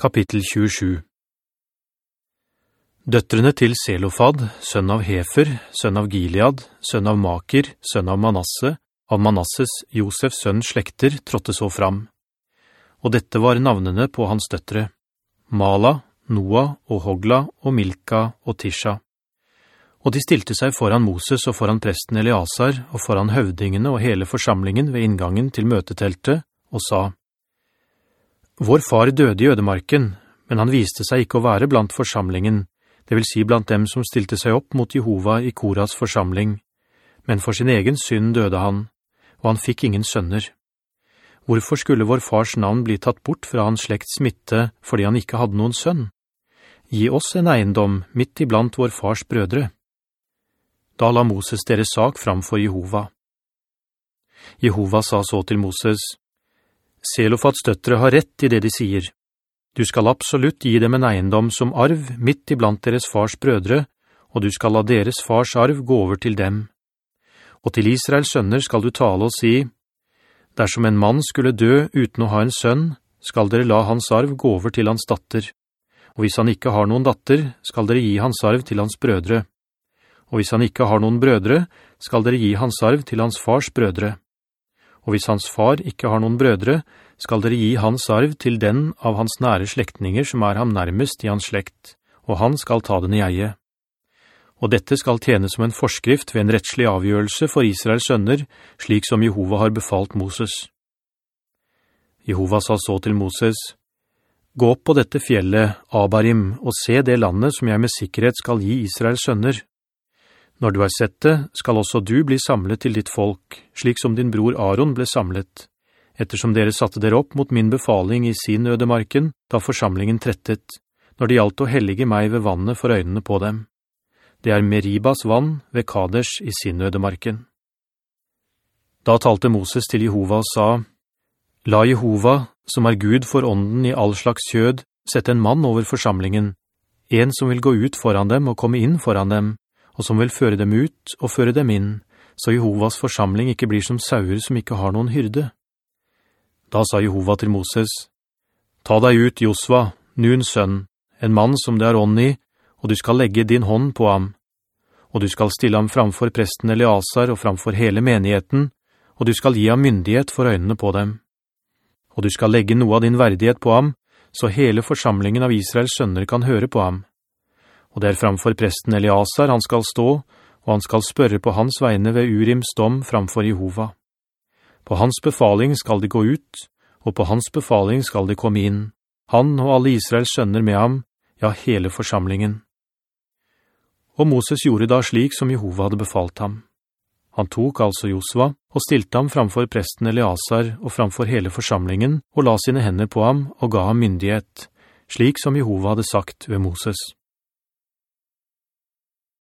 Kapittel 27 Døtrene til Selofad, sønn av Hefer, sønn av Gilead, sønn av Maker, sønn av Manasse, av Manasses, Josefs sønn slekter, trådte så fram. Og dette var navnene på hans døtre, Mala, Noah og Hogla og Milka og Tisha. Og de stilte seg foran Moses og foran presten Eleazar og foran høvdingene og hele forsamlingen ved inngangen til møteteltet og sa, vår far døde i ødemarken, men han viste seg ikke å være blant forsamlingen, det vil si blant dem som stilte seg opp mot Jehova i Koras forsamling. Men for sin egen synd døde han, og han fikk ingen sønner. Hvorfor skulle vår fars navn bli tatt bort fra hans slekts smitte fordi han ikke hadde noen sønn? Gi oss en eiendom midt iblant vår fars brødre. Da la Moses deres sak fram for Jehova. Jehova sa så til Moses, Selofats døttere har rett i det de sier. Du skal absolutt gi dem en eiendom som arv midt iblant deres fars brødre, og du skal la deres fars arv gå over til dem. Og til Israels sønner skal du tale og si, Dersom en mann skulle dø uten å ha en sønn, skal dere la hans arv gå over til hans datter. Og hvis han ikke har noen datter, skal dere gi hans arv til hans brødre. Og hvis han ikke har noen brødre, skal dere gi hans arv til hans fars brødre og hvis hans far ikke har noen brødre, skal dere gi hans arv til den av hans nære slektninger som er ham nærmest i hans slekt, og han skal ta den i eie. Og dette skal tjene som en forskrift ved en rettslig avgjørelse for Israels sønner, slik som Jehova har befalt Moses. Jehova sa så til Moses, «Gå opp på dette fjellet, Abarim, og se det landet som jeg med sikkerhet skal gi Israels sønner.» Når du har sett det, skal også du bli samlet til ditt folk, slik som din bror Aaron ble samlet, ettersom dere satte dere opp mot min befaling i sin ødemarken, da forsamlingen trettet, når det gjaldt å hellige meg ved vannet for øynene på dem. Det er Meribas vann ved Kadesh i sin ødemarken. Da talte Moses til Jehova og sa, «La Jehova, som er Gud for ånden i all slags kjød, sette en mann over forsamlingen, en som vil gå ut foran dem og komme inn foran dem, og som vil føre dem ut og føre dem inn, så Jehovas forsamling ikke blir som sauer som ikke har noen hyrde. Da sa Jehova til Moses, «Ta deg ut, Josva, Nuns sønn, en mann som det er ånd i, og du skal legge din hånd på ham. Og du skal stille ham framfor presten Eleazar og framfor hele menigheten, og du skal gi ham myndighet for øynene på dem. Og du skal legge noe av din verdighet på ham, så hele forsamlingen av Israels sønner kan høre på ham og det er framfor presten Eliasar han skal stå, og han skal spørre på hans vegne ved Urims dom framfor Jehova. På hans befaling skal de gå ut, og på hans befaling skal de komme inn, han og alle Israels sønner med ham, ja, hele forsamlingen. Og Moses gjorde da slik som Jehova hadde befalt ham. Han tok altså Josva og stilte ham framfor presten Eliasar og framfor hele forsamlingen og la sine hender på ham og ga ham myndighet, slik som Jehova hadde sagt ved Moses.